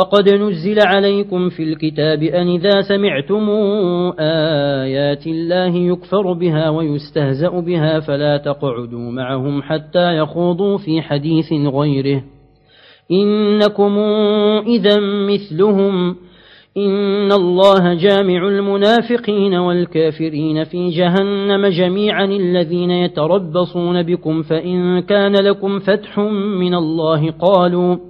وقد نزل عليكم في الكتاب أن إذا سمعتم آيات الله يكفر بها ويستهزأ بها فلا تقعدوا معهم حتى يخوضوا في حديث غيره. إنكم إذا مثلهم. إن الله جامع المنافقين والكافرين في جهنم جميعا الذين يتربصون بكم فإن كان لكم فتح من الله قالوا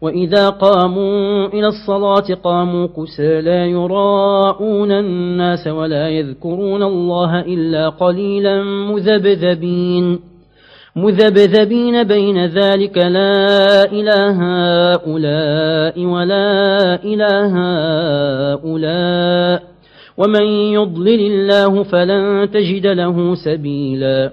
وإذا قاموا إلى الصلاة قاموا كسى لا يراءون الناس ولا يذكرون الله إلا قليلا مذبذبين مذبذبين بين ذلك لا إله هؤلاء ولا إله هؤلاء ومن يضلل الله فلن تجد له سبيلا